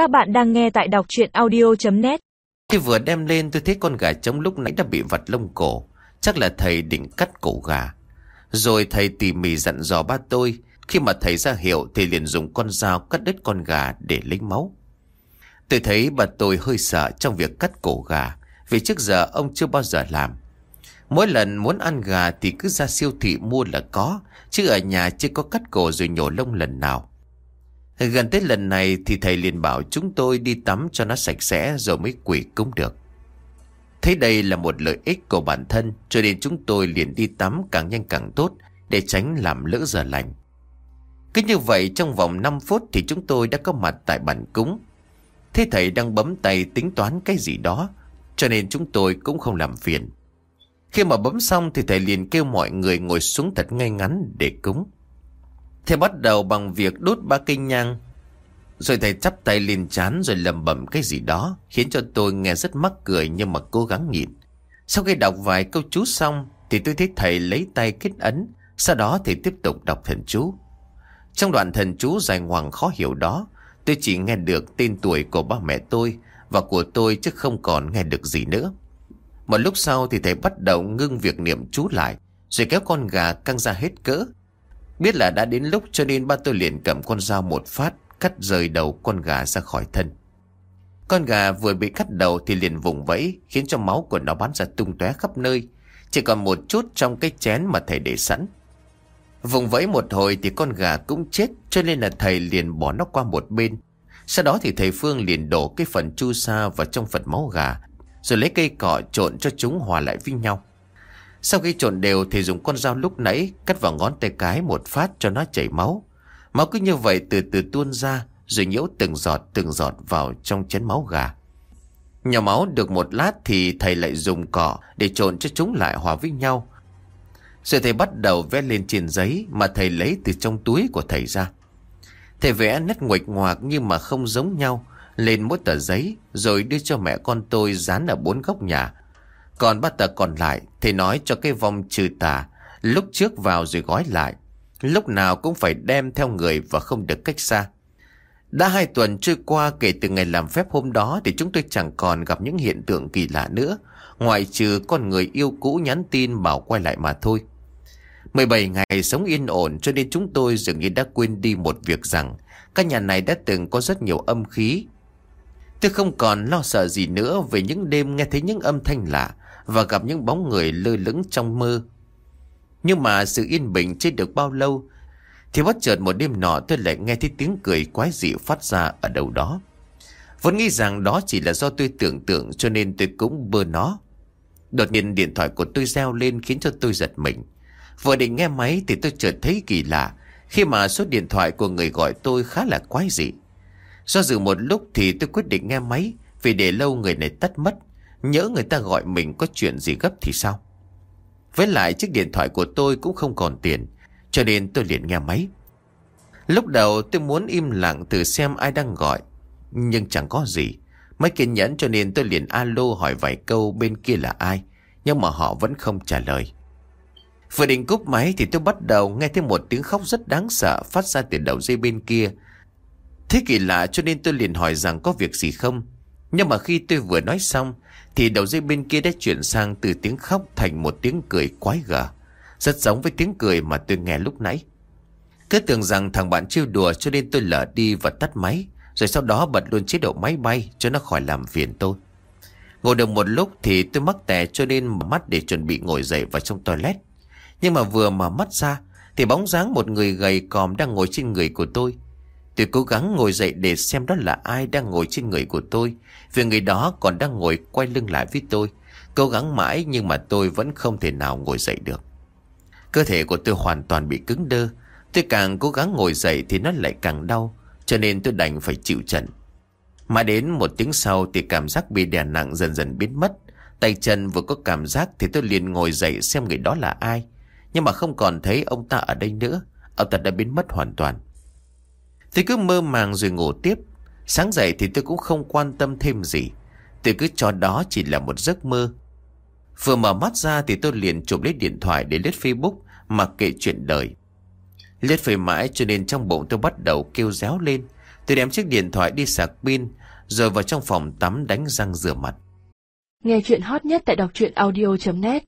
Các bạn đang nghe tại đọc chuyện audio.net Khi vừa đem lên, tôi thấy con gà trống lúc nãy đã bị vặt lông cổ. Chắc là thầy định cắt cổ gà. Rồi thầy tỉ mỉ dặn dò ba tôi. Khi mà thầy ra hiệu thì liền dùng con dao cắt đứt con gà để lấy máu. Tôi thấy bà tôi hơi sợ trong việc cắt cổ gà. Vì trước giờ ông chưa bao giờ làm. Mỗi lần muốn ăn gà thì cứ ra siêu thị mua là có. Chứ ở nhà chưa có cắt cổ rồi nhổ lông lần nào. Gần tới lần này thì thầy liền bảo chúng tôi đi tắm cho nó sạch sẽ rồi mới quỷ cúng được. Thấy đây là một lợi ích của bản thân, cho nên chúng tôi liền đi tắm càng nhanh càng tốt để tránh làm lỡ giờ lành. Cứ như vậy trong vòng 5 phút thì chúng tôi đã có mặt tại bàn cúng. Thế thầy đang bấm tay tính toán cái gì đó, cho nên chúng tôi cũng không làm phiền. Khi mà bấm xong thì thầy liền kêu mọi người ngồi xuống thật ngay ngắn để cúng. Thầy bắt đầu bằng việc đốt ba cây nhang. Rồi thầy chắp tay lên chán rồi lầm bẩm cái gì đó, khiến cho tôi nghe rất mắc cười nhưng mà cố gắng nhịn. Sau khi đọc vài câu chú xong, thì tôi thấy thầy lấy tay kết ấn. Sau đó thầy tiếp tục đọc thần chú. Trong đoạn thần chú dài ngoằng khó hiểu đó, tôi chỉ nghe được tên tuổi của ba mẹ tôi và của tôi chứ không còn nghe được gì nữa. Một lúc sau thì thầy bắt đầu ngưng việc niệm chú lại, rồi kéo con gà căng ra hết cỡ Biết là đã đến lúc cho nên ba tôi liền cầm con dao một phát, Cắt rời đầu con gà ra khỏi thân. Con gà vừa bị cắt đầu thì liền vùng vẫy, Khiến cho máu của nó bắn ra tung tóe khắp nơi. Chỉ còn một chút trong cái chén mà thầy để sẵn. Vùng vẫy một hồi thì con gà cũng chết, Cho nên là thầy liền bỏ nó qua một bên. Sau đó thì thầy Phương liền đổ cái phần chu sa vào trong phần máu gà, Rồi lấy cây cọ trộn cho chúng hòa lại với nhau sau khi trộn đều thì dùng con dao lúc nãy cắt vào ngón tay cái một phát cho nó chảy máu. Máu cứ như vậy từ từ tuôn ra, rồi nhiễu từng giọt từng giọt vào trong chén máu gà. Nhỏ máu được một lát thì thầy lại dùng cỏ để trộn cho chúng lại hòa với nhau. Rồi thầy bắt đầu vẽ lên trên giấy mà thầy lấy từ trong túi của thầy ra. Thầy vẽ nét nguệch ngoạc nhưng mà không giống nhau lên mỗi tờ giấy, rồi đưa cho mẹ con tôi dán ở bốn góc nhà còn ba tờ còn lại thì nói cho cái vong trừ tà lúc trước vào rồi gói lại. Lúc nào cũng phải đem theo người và không được cách xa. Đã hai tuần trôi qua kể từ ngày làm phép hôm đó thì chúng tôi chẳng còn gặp những hiện tượng kỳ lạ nữa. Ngoại trừ con người yêu cũ nhắn tin bảo quay lại mà thôi. 17 ngày sống yên ổn cho nên chúng tôi dường như đã quên đi một việc rằng căn nhà này đã từng có rất nhiều âm khí. Tôi không còn lo sợ gì nữa về những đêm nghe thấy những âm thanh lạ và gặp những bóng người lơ lửng trong mơ. Nhưng mà sự yên bình chưa được bao lâu, thì bất chợt một đêm nọ tôi lại nghe thấy tiếng cười quái dị phát ra ở đâu đó. Vốn nghĩ rằng đó chỉ là do tôi tưởng tượng cho nên tôi cũng bơ nó. Đột nhiên điện thoại của tôi reo lên khiến cho tôi giật mình. Vừa định nghe máy thì tôi chợt thấy kỳ lạ khi mà số điện thoại của người gọi tôi khá là quái dị. Do dự một lúc thì tôi quyết định nghe máy vì để lâu người này tắt mất Nhớ người ta gọi mình có chuyện gì gấp thì sao Với lại chiếc điện thoại của tôi cũng không còn tiền, Cho nên tôi liền nghe máy Lúc đầu tôi muốn im lặng từ xem ai đang gọi, Nhưng chẳng có gì Mới kiên nhẫn cho nên tôi liền alo hỏi vài câu bên kia là ai, Nhưng mà họ vẫn không trả lời Vừa định cúp máy thì tôi bắt đầu nghe thấy một tiếng khóc rất đáng sợ phát ra từ đầu dây bên kia. Thế kỳ lạ cho nên tôi liền hỏi rằng có việc gì không. Nhưng mà khi tôi vừa nói xong, thì đầu dây bên kia đã chuyển sang từ tiếng khóc thành một tiếng cười quái gở. Rất giống với tiếng cười mà tôi nghe lúc nãy. Cứ tưởng rằng thằng bạn trêu đùa cho nên tôi lỡ đi và tắt máy. Rồi sau đó bật luôn chế độ máy bay cho nó khỏi làm phiền tôi. Ngồi được một lúc thì tôi mắc tè cho nên mở mắt để chuẩn bị ngồi dậy vào trong toilet. Nhưng mà vừa mở mắt ra, thì bóng dáng một người gầy còm đang ngồi trên người của tôi. Tôi cố gắng ngồi dậy để xem đó là ai đang ngồi trên người của tôi. Vì người đó còn đang ngồi quay lưng lại với tôi. Cố gắng mãi nhưng mà tôi vẫn không thể nào ngồi dậy được. Cơ thể của tôi hoàn toàn bị cứng đơ. Tôi càng cố gắng ngồi dậy thì nó lại càng đau. Cho nên tôi đành phải chịu trận. Mà đến một tiếng sau thì cảm giác bị đè nặng dần dần biến mất. Tay chân vừa có cảm giác thì tôi liền ngồi dậy xem người đó là ai. Nhưng mà không còn thấy ông ta ở đây nữa. Ông ta đã biến mất hoàn toàn. Tôi cứ mơ màng rồi ngủ tiếp. Sáng dậy thì tôi cũng không quan tâm thêm gì. Tôi cứ cho đó chỉ là một giấc mơ. Vừa mở mắt ra thì tôi liền chụp lấy điện thoại để lướt Facebook mà kệ chuyện đời. Lướt về mãi cho nên trong bụng tôi bắt đầu kêu réo lên. Tôi đem chiếc điện thoại đi sạc pin, Rồi vào trong phòng tắm đánh răng rửa mặt Nghe chuyện hot nhất tại đọc truyện audio.net